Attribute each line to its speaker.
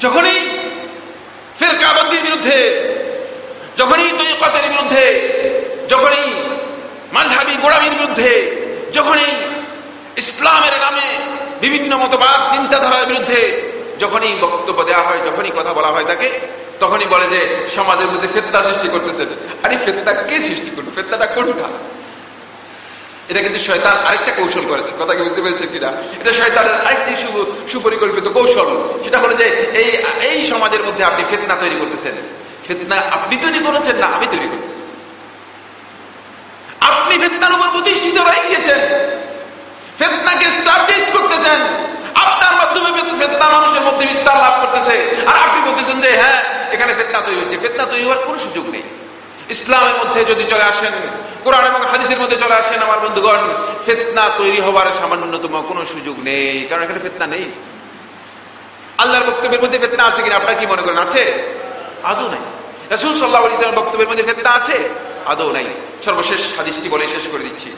Speaker 1: যখনই ফেরকাবন্দির বিরুদ্ধে, যখনই তৈকতের বিরুদ্ধে, যখনই মাঝহাবি গোড়ামির বিরুদ্ধে, যখনই ইসলামের নামে বিভিন্ন মতবাদ, চিন্তাধারার বিরুদ্ধে যখনই বক্তব্য দেওয়া হয়, যখনই কথা বলা হয় তাকে, তখনই বলে যে সমাজের মধ্যে ফেত্তা সৃষ্টি করতেছে আরে ফেত্তা কে সৃষ্টি করবে? ফেত্তাটা কোনটা এটা কিন্তু শয়তান আরেকটা কৌশল করেছে। কথা কি বুঝতে পেরেছেন কিনা? এটা শয়তানের আরেকটি সুপরিকল্পিত কৌশল। সেটা হলো যে এই এই সমাজের মধ্যে আপনি ফেতনা তৈরি করতেছেন। ফেতনা আপনি তৈরি করেছেন না আমি তৈরি করেছি। আপনি ফেতনার উপর প্রতিষ্ঠিত রয়ে গিয়েছেন। ফেতনাকে স্টাবলিশ করতেছেন। আপনার মাধ্যমে ফেতনা মানুষের মধ্যে বিস্তার লাভ করতেছে। আর আপনি বলতেছেন যে হ্যাঁ এখানে ফেতনা তৈরি হচ্ছে ফেতনা তৈরি হওয়ার কোনো সুযোগ নেই। ইসলামের মধ্যে যদি চলে আসেন কোরআন এবং হাদিসের মধ্যে চলে আসেন আমার বন্ধুগণ। ফেতনা তৈরি হবার সামান্যতম কোনো সুযোগ নেই। কারণ এখানে ফেতনা নেই। আল্লাহর বক্তব্যের মধ্যে ফেতনা আছে কিনা আপনার কি মনে করেন? আছে? আদৌ নাই। রসুল সাল্লাহ ইসলামের বক্তব্যের মধ্যে ফেতনা আছে? আদৌ নাই। সর্বশেষ হাদিসটি বলে শেষ করে দিচ্ছি।